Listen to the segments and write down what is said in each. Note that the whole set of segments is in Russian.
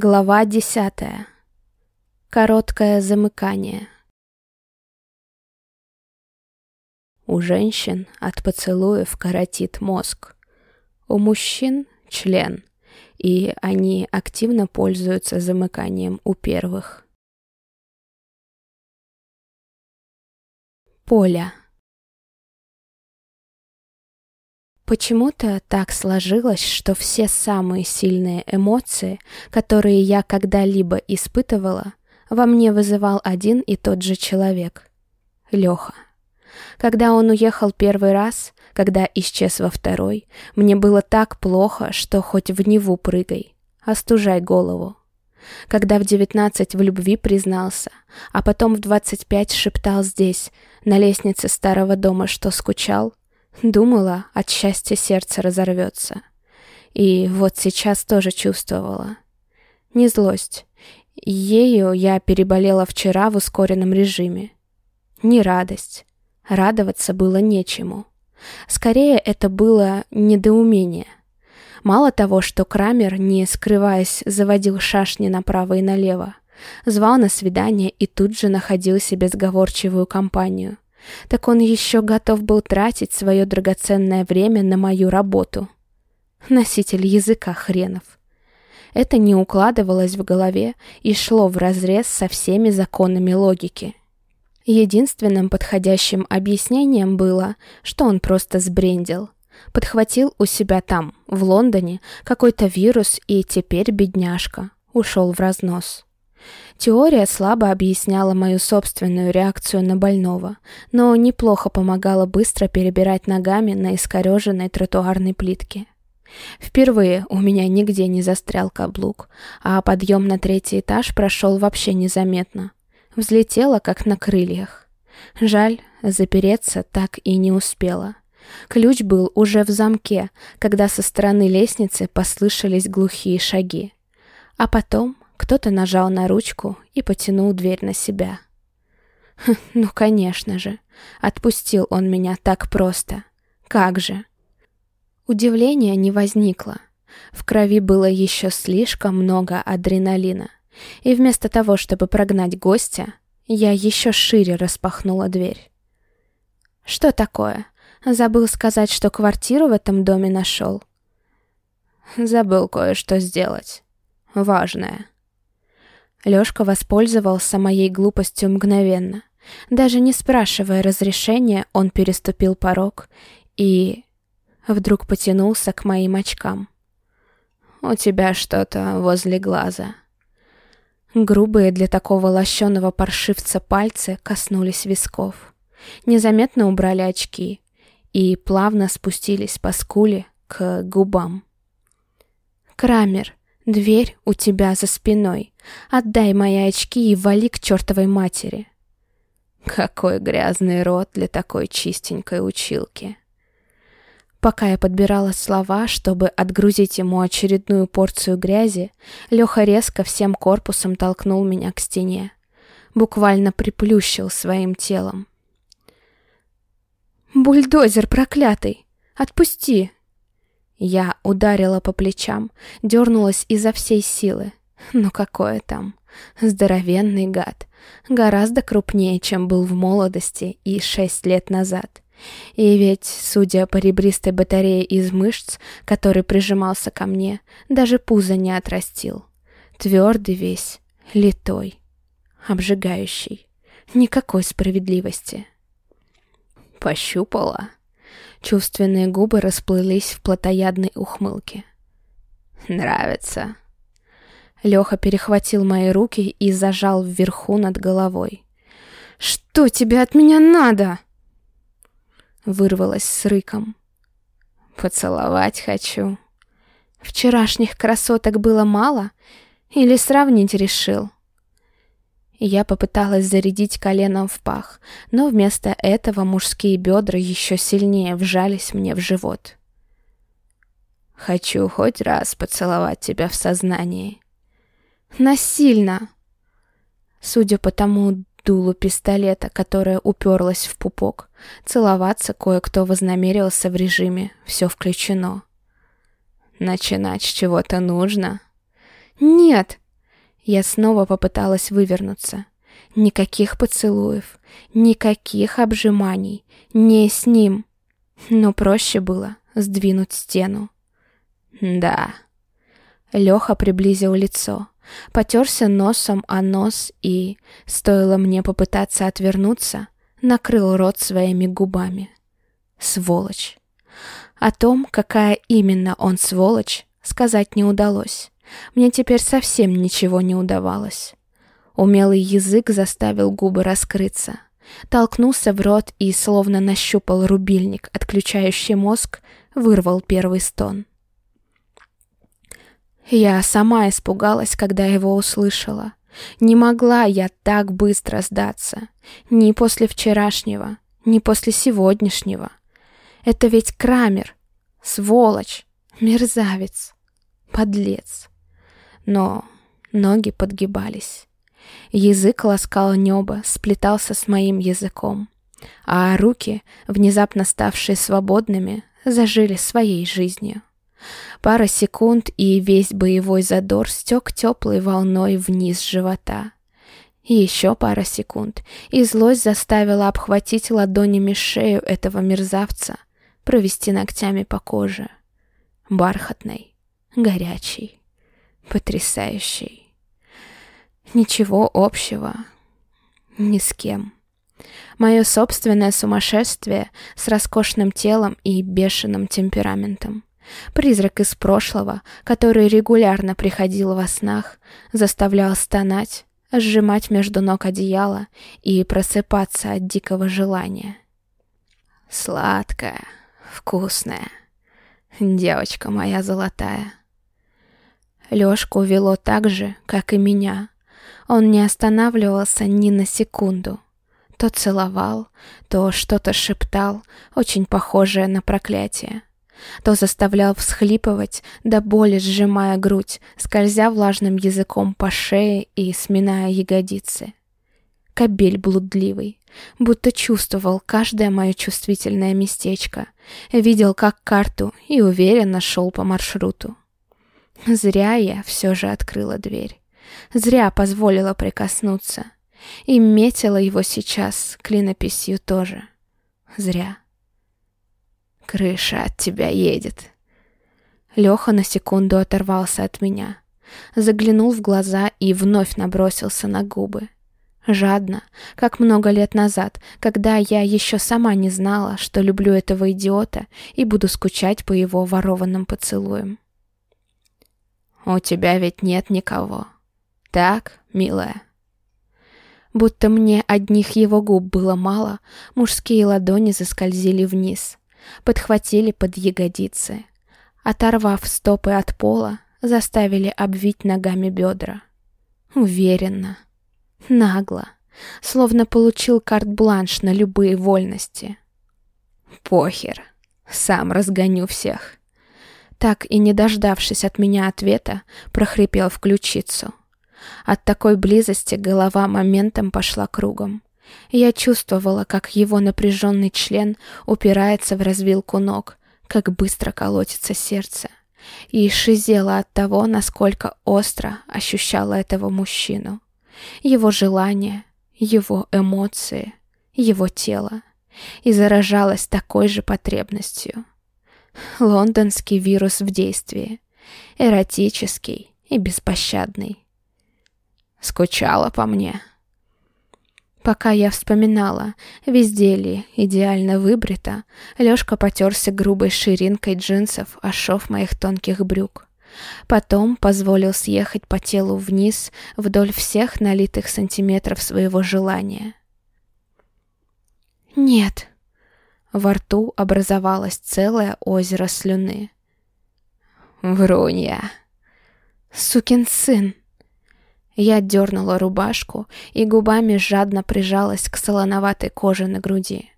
Глава десятая. Короткое замыкание. У женщин от поцелуев коротит мозг. У мужчин — член, и они активно пользуются замыканием у первых. Поля. Почему-то так сложилось, что все самые сильные эмоции, которые я когда-либо испытывала, во мне вызывал один и тот же человек — Леха. Когда он уехал первый раз, когда исчез во второй, мне было так плохо, что хоть в Неву прыгай, остужай голову. Когда в девятнадцать в любви признался, а потом в двадцать пять шептал здесь, на лестнице старого дома, что скучал, Думала, от счастья сердце разорвется. И вот сейчас тоже чувствовала. Не злость. Ею я переболела вчера в ускоренном режиме. Не радость. Радоваться было нечему. Скорее, это было недоумение. Мало того, что Крамер, не скрываясь, заводил шашни направо и налево, звал на свидание и тут же находил себе сговорчивую компанию — так он еще готов был тратить свое драгоценное время на мою работу. Носитель языка хренов. Это не укладывалось в голове и шло вразрез со всеми законами логики. Единственным подходящим объяснением было, что он просто сбрендил. Подхватил у себя там, в Лондоне, какой-то вирус и теперь бедняжка. Ушел в разнос. Теория слабо объясняла мою собственную реакцию на больного, но неплохо помогала быстро перебирать ногами на искореженной тротуарной плитке. Впервые у меня нигде не застрял каблук, а подъем на третий этаж прошел вообще незаметно. Взлетела, как на крыльях. Жаль, запереться так и не успела. Ключ был уже в замке, когда со стороны лестницы послышались глухие шаги. А потом кто-то нажал на ручку и потянул дверь на себя. Хм, ну, конечно же. Отпустил он меня так просто. Как же? Удивления не возникло. В крови было еще слишком много адреналина. И вместо того, чтобы прогнать гостя, я еще шире распахнула дверь. «Что такое? Забыл сказать, что квартиру в этом доме нашел?» «Забыл кое-что сделать. Важное». Лёшка воспользовался моей глупостью мгновенно. Даже не спрашивая разрешения, он переступил порог и... Вдруг потянулся к моим очкам. «У тебя что-то возле глаза». Грубые для такого лощеного паршивца пальцы коснулись висков. Незаметно убрали очки и плавно спустились по скуле к губам. «Крамер, Дверь у тебя за спиной. Отдай мои очки и вали к чертовой матери. Какой грязный рот для такой чистенькой училки. Пока я подбирала слова, чтобы отгрузить ему очередную порцию грязи, Леха резко всем корпусом толкнул меня к стене. Буквально приплющил своим телом. «Бульдозер проклятый! Отпусти!» Я ударила по плечам, дернулась изо всей силы. Ну какое там? Здоровенный гад. Гораздо крупнее, чем был в молодости и шесть лет назад. И ведь, судя по ребристой батарее из мышц, который прижимался ко мне, даже пузо не отрастил. Твердый весь, литой, обжигающий. Никакой справедливости. Пощупала? Чувственные губы расплылись в плотоядной ухмылке. «Нравится». Леха перехватил мои руки и зажал вверху над головой. «Что тебе от меня надо?» Вырвалась с рыком. «Поцеловать хочу». «Вчерашних красоток было мало? Или сравнить решил?» Я попыталась зарядить коленом в пах, но вместо этого мужские бедра еще сильнее вжались мне в живот. «Хочу хоть раз поцеловать тебя в сознании». «Насильно!» Судя по тому дулу пистолета, которое уперлось в пупок, целоваться кое-кто вознамерился в режиме «все включено». «Начинать с чего-то нужно?» «Нет!» Я снова попыталась вывернуться. Никаких поцелуев, никаких обжиманий, не с ним. Но проще было сдвинуть стену. Да. Леха приблизил лицо, потерся носом о нос и, стоило мне попытаться отвернуться, накрыл рот своими губами. Сволочь. О том, какая именно он сволочь, сказать не удалось. Мне теперь совсем ничего не удавалось. Умелый язык заставил губы раскрыться. Толкнулся в рот и, словно нащупал рубильник, отключающий мозг, вырвал первый стон. Я сама испугалась, когда его услышала. Не могла я так быстро сдаться. Ни после вчерашнего, ни после сегодняшнего. Это ведь Крамер. Сволочь. Мерзавец. Подлец. Но ноги подгибались. Язык ласкал небо, сплетался с моим языком. А руки, внезапно ставшие свободными, зажили своей жизнью. Пара секунд, и весь боевой задор стек теплой волной вниз живота. Еще пара секунд, и злость заставила обхватить ладонями шею этого мерзавца, провести ногтями по коже. Бархатной, горячей, потрясающей. Ничего общего ни с кем. Мое собственное сумасшествие с роскошным телом и бешеным темпераментом. Призрак из прошлого, который регулярно приходил во снах, заставлял стонать, сжимать между ног одеяло и просыпаться от дикого желания. Сладкая, вкусная, девочка моя золотая. Лёшку вело так же, как и меня. Он не останавливался ни на секунду. То целовал, то что-то шептал, очень похожее на проклятие то заставлял всхлипывать, до боли сжимая грудь, скользя влажным языком по шее и сминая ягодицы. Кобель блудливый, будто чувствовал каждое мое чувствительное местечко, видел как карту и уверенно шел по маршруту. Зря я все же открыла дверь. Зря позволила прикоснуться. И метила его сейчас клинописью тоже. Зря. Крыша от тебя едет. Леха на секунду оторвался от меня, заглянул в глаза и вновь набросился на губы. Жадно, как много лет назад, когда я еще сама не знала, что люблю этого идиота и буду скучать по его ворованным поцелуям. «У тебя ведь нет никого. Так, милая?» Будто мне одних его губ было мало, мужские ладони заскользили вниз, подхватили под ягодицы. Оторвав стопы от пола, заставили обвить ногами бедра. Уверенно, нагло, словно получил карт-бланш на любые вольности. Похер, сам разгоню всех. Так и не дождавшись от меня ответа, прохрипел в ключицу. От такой близости голова моментом пошла кругом. Я чувствовала, как его напряженный член упирается в развилку ног, как быстро колотится сердце. И шизела от того, насколько остро ощущала этого мужчину. Его желания, его эмоции, его тело. И заражалась такой же потребностью. Лондонский вирус в действии. Эротический и беспощадный. Скучала по мне. Пока я вспоминала, везде ли идеально выбрито, Лёшка потерся грубой ширинкой джинсов о шов моих тонких брюк. Потом позволил съехать по телу вниз вдоль всех налитых сантиметров своего желания. «Нет». Во рту образовалось целое озеро слюны. «Врунья!» «Сукин сын!» Я дернула рубашку и губами жадно прижалась к солоноватой коже на груди.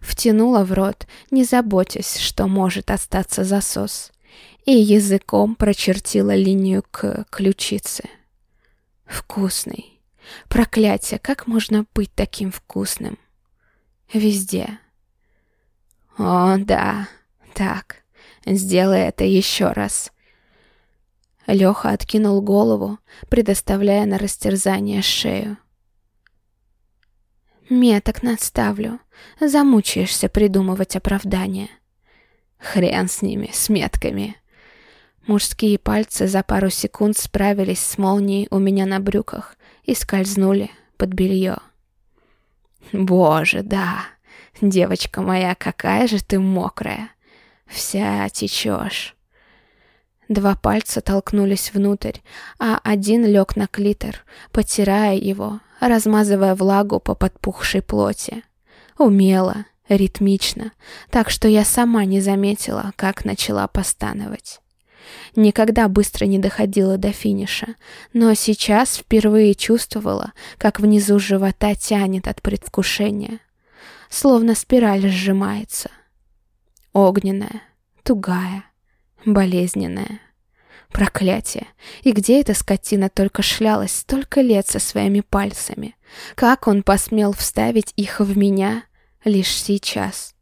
Втянула в рот, не заботясь, что может остаться засос, и языком прочертила линию к ключице. Вкусный. Проклятие, как можно быть таким вкусным? Везде. О, да. Так, сделай это еще раз. Леха откинул голову, предоставляя на растерзание шею. «Меток надставлю. Замучаешься придумывать оправдания». «Хрен с ними, с метками». Мужские пальцы за пару секунд справились с молнией у меня на брюках и скользнули под белье. «Боже, да, девочка моя, какая же ты мокрая! Вся течешь!» Два пальца толкнулись внутрь, а один лег на клитор, потирая его, размазывая влагу по подпухшей плоти. Умело, ритмично, так что я сама не заметила, как начала постановать. Никогда быстро не доходила до финиша, но сейчас впервые чувствовала, как внизу живота тянет от предвкушения. Словно спираль сжимается. Огненная, тугая, болезненная. Проклятие! И где эта скотина только шлялась столько лет со своими пальцами? Как он посмел вставить их в меня лишь сейчас?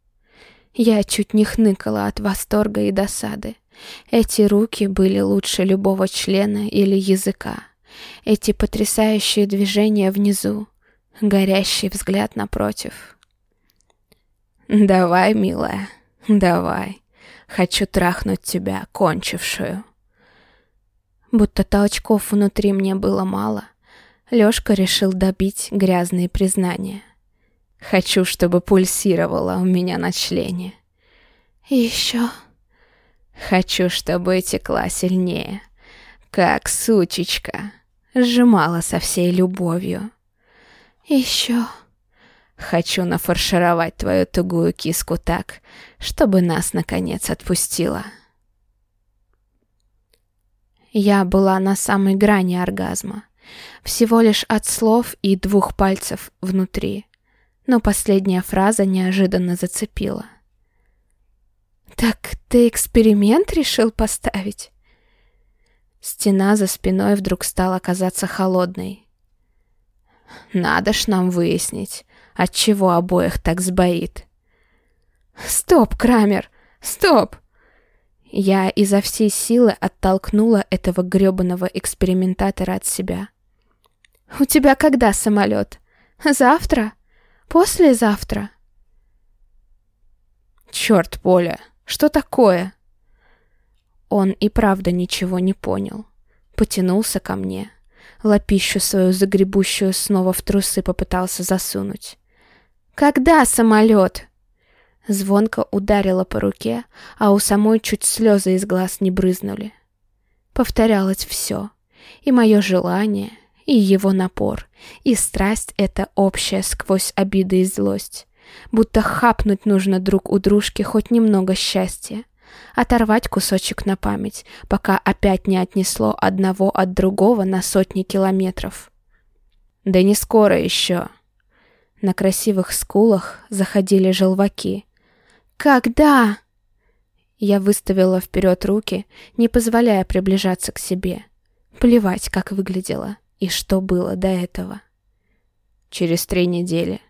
Я чуть не хныкала от восторга и досады. Эти руки были лучше любого члена или языка. Эти потрясающие движения внизу, горящий взгляд напротив. «Давай, милая, давай. Хочу трахнуть тебя, кончившую». Будто толчков внутри мне было мало, Лёшка решил добить грязные признания. «Хочу, чтобы пульсировало у меня на члене». «Ещё...» Хочу, чтобы текла сильнее, как сучечка, сжимала со всей любовью. Еще. Хочу нафаршировать твою тугую киску так, чтобы нас, наконец, отпустила. Я была на самой грани оргазма. Всего лишь от слов и двух пальцев внутри. Но последняя фраза неожиданно зацепила. «Так ты эксперимент решил поставить?» Стена за спиной вдруг стала казаться холодной. «Надо ж нам выяснить, от чего обоих так сбоит». «Стоп, Крамер! Стоп!» Я изо всей силы оттолкнула этого грёбаного экспериментатора от себя. «У тебя когда самолет? Завтра? Послезавтра?» «Черт, Поля, что такое?» Он и правда ничего не понял. Потянулся ко мне. Лапищу свою загребущую снова в трусы попытался засунуть. «Когда самолет?» Звонко ударила по руке, а у самой чуть слезы из глаз не брызнули. Повторялось все. И мое желание, и его напор, и страсть эта общая сквозь обиды и злость. Будто хапнуть нужно друг у дружки хоть немного счастья. Оторвать кусочек на память, пока опять не отнесло одного от другого на сотни километров. Да не скоро еще. На красивых скулах заходили желваки. «Когда?» Я выставила вперед руки, не позволяя приближаться к себе. Плевать, как выглядело и что было до этого. «Через три недели»,